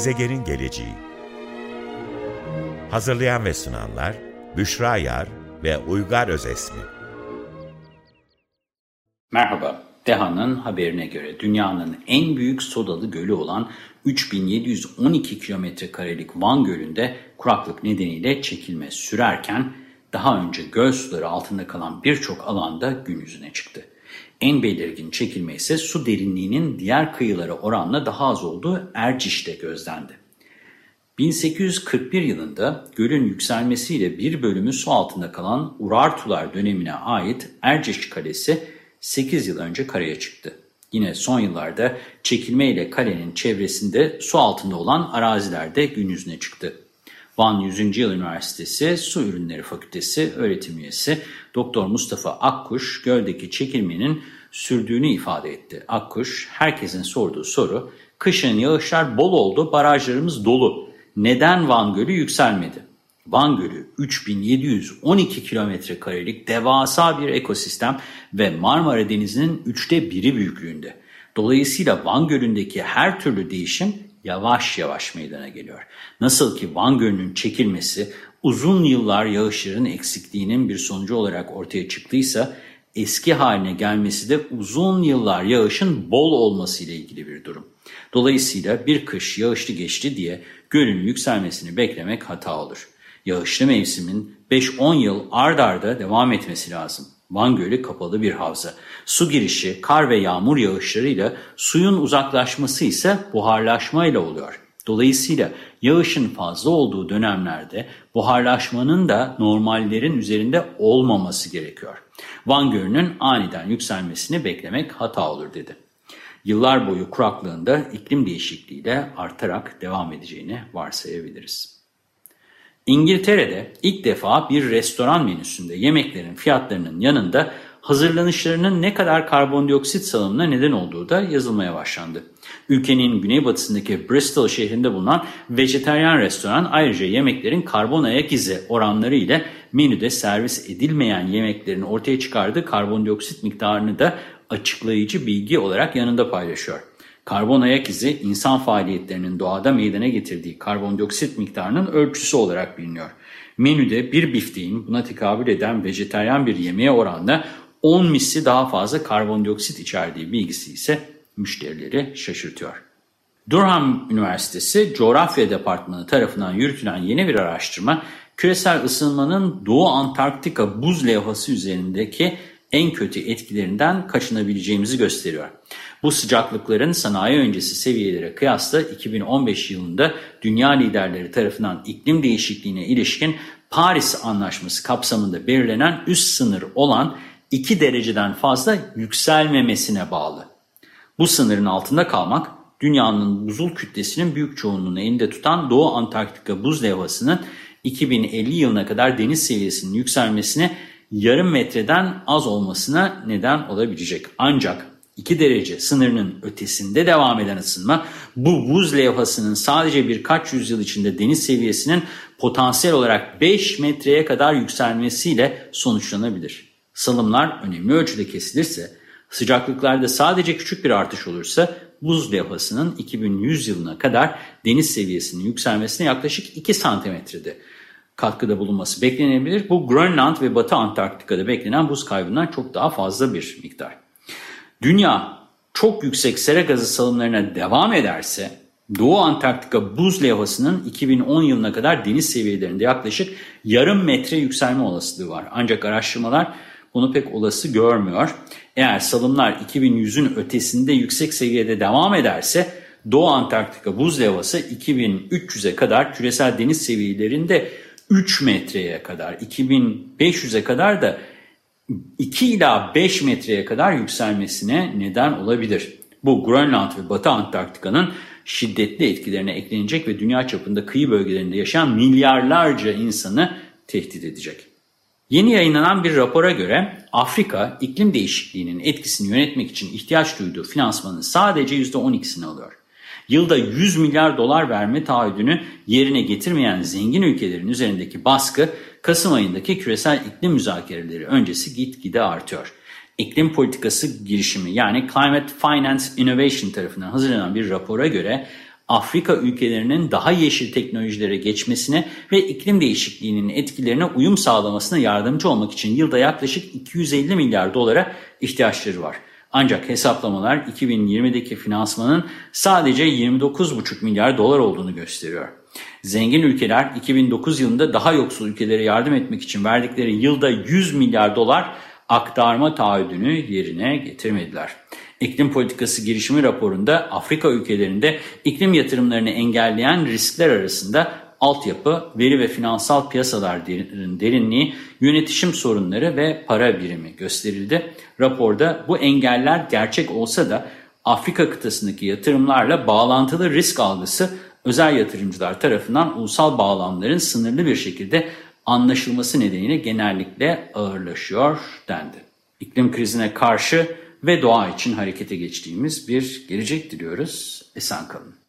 Gezegenin geleceği Hazırlayan ve sunanlar Büşra Yar ve Uygar Özesmi Merhaba, DEHA'nın haberine göre dünyanın en büyük sodalı gölü olan 3712 kilometre karelik Van Gölü'nde kuraklık nedeniyle çekilme sürerken daha önce göl suları altında kalan birçok alanda gün yüzüne çıktı. En belirgin çekilme ise su derinliğinin diğer kıyılara oranla daha az olduğu Erciş'te gözlendi. 1841 yılında gölün yükselmesiyle bir bölümü su altında kalan Urartular dönemine ait Erciş Kalesi 8 yıl önce karaya çıktı. Yine son yıllarda çekilme ile kalenin çevresinde su altında olan arazilerde gün yüzüne çıktı. Van 100. Yıl Üniversitesi Su Ürünleri Fakültesi öğretim üyesi Doktor Mustafa Akkuş göldeki çekilmenin sürdüğünü ifade etti. Akkuş herkesin sorduğu soru kışın yağışlar bol oldu barajlarımız dolu neden Van Gölü yükselmedi? Van Gölü 3712 kilometre karelik devasa bir ekosistem ve Marmara Denizi'nin üçte biri büyüklüğünde. Dolayısıyla Van Gölü'ndeki her türlü değişim yavaş yavaş meydana geliyor. Nasıl ki Van Gölü'nün çekilmesi uzun yıllar yağışların eksikliğinin bir sonucu olarak ortaya çıktıysa eski haline gelmesi de uzun yıllar yağışın bol olması ile ilgili bir durum. Dolayısıyla bir kış yağışlı geçti diye gölün yükselmesini beklemek hata olur. Yağışlı mevsimin 5-10 yıl ard arda devam etmesi lazım. Van Gölü kapalı bir havza. Su girişi kar ve yağmur yağışlarıyla suyun uzaklaşması ise buharlaşmayla oluyor. Dolayısıyla yağışın fazla olduğu dönemlerde buharlaşmanın da normallerin üzerinde olmaması gerekiyor. Van Gölü'nün aniden yükselmesini beklemek hata olur dedi. Yıllar boyu kuraklığında iklim değişikliğiyle artarak devam edeceğini varsayabiliriz. İngiltere'de ilk defa bir restoran menüsünde yemeklerin fiyatlarının yanında hazırlanışlarının ne kadar karbondioksit salımına neden olduğu da yazılmaya başlandı. Ülkenin güneybatısındaki Bristol şehrinde bulunan vejeteryan restoran ayrıca yemeklerin karbon ayak izi oranları ile menüde servis edilmeyen yemeklerin ortaya çıkardığı karbondioksit miktarını da açıklayıcı bilgi olarak yanında paylaşıyor. Karbon ayak izi insan faaliyetlerinin doğada meydana getirdiği karbondioksit miktarının ölçüsü olarak biliniyor. Menüde bir bifteğin buna tekabül eden vejeteryan bir yemeğe oranla 10 misli daha fazla karbondioksit içerdiği bilgisi ise müşterileri şaşırtıyor. Durham Üniversitesi Coğrafya Departmanı tarafından yürütülen yeni bir araştırma, küresel ısınmanın Doğu Antarktika buz levhası üzerindeki en kötü etkilerinden kaçınabileceğimizi gösteriyor. Bu sıcaklıkların sanayi öncesi seviyelere kıyasla 2015 yılında dünya liderleri tarafından iklim değişikliğine ilişkin Paris Anlaşması kapsamında belirlenen üst sınır olan 2 dereceden fazla yükselmemesine bağlı. Bu sınırın altında kalmak dünyanın buzul kütlesinin büyük çoğunluğunu elinde tutan Doğu Antarktika buz levhasının 2050 yılına kadar deniz seviyesinin yükselmesine yarım metreden az olmasına neden olabilecek. Ancak 2 derece sınırının ötesinde devam eden ısınma bu buz levhasının sadece birkaç yüzyıl içinde deniz seviyesinin potansiyel olarak 5 metreye kadar yükselmesiyle sonuçlanabilir. Salımlar önemli ölçüde kesilirse, sıcaklıklarda sadece küçük bir artış olursa buz levhasının 2100 yılına kadar deniz seviyesinin yükselmesine yaklaşık 2 santimetrede katkıda bulunması beklenebilir. Bu Grönland ve Batı Antarktika'da beklenen buz kaybından çok daha fazla bir miktar. Dünya çok yüksek sera gazı salımlarına devam ederse Doğu Antarktika buz levhasının 2010 yılına kadar deniz seviyelerinde yaklaşık yarım metre yükselme olasılığı var. Ancak araştırmalar bunu pek olası görmüyor. Eğer salımlar 2100'ün ötesinde yüksek seviyede devam ederse Doğu Antarktika buz levhası 2300'e kadar küresel deniz seviyelerinde 3 metreye kadar 2500'e kadar da 2 ila 5 metreye kadar yükselmesine neden olabilir. Bu Grönland ve Batı Antarktika'nın şiddetli etkilerine eklenecek ve dünya çapında kıyı bölgelerinde yaşayan milyarlarca insanı tehdit edecek. Yeni yayınlanan bir rapora göre Afrika iklim değişikliğinin etkisini yönetmek için ihtiyaç duyduğu finansmanın sadece %12'sini alıyor. Yılda 100 milyar dolar verme taahhüdünü yerine getirmeyen zengin ülkelerin üzerindeki baskı Kasım ayındaki küresel iklim müzakereleri öncesi gitgide artıyor. İklim politikası girişimi yani Climate Finance Innovation tarafından hazırlanan bir rapora göre Afrika ülkelerinin daha yeşil teknolojilere geçmesine ve iklim değişikliğinin etkilerine uyum sağlamasına yardımcı olmak için yılda yaklaşık 250 milyar dolara ihtiyaçları var. Ancak hesaplamalar 2020'deki finansmanın sadece 29,5 milyar dolar olduğunu gösteriyor. Zengin ülkeler 2009 yılında daha yoksul ülkelere yardım etmek için verdikleri yılda 100 milyar dolar aktarma taahhüdünü yerine getirmediler. İklim Politikası Girişimi raporunda Afrika ülkelerinde iklim yatırımlarını engelleyen riskler arasında altyapı, veri ve finansal piyasalar derinliği, yönetişim sorunları ve para birimi gösterildi. Raporda bu engeller gerçek olsa da Afrika kıtasındaki yatırımlarla bağlantılı risk algısı özel yatırımcılar tarafından ulusal bağlamların sınırlı bir şekilde anlaşılması nedeniyle genellikle ağırlaşıyor dendi. İklim krizine karşı ve doğa için harekete geçtiğimiz bir gelecek diliyoruz. Esen kalın.